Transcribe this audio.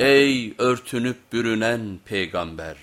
Ey örtünüp bürünen peygamber!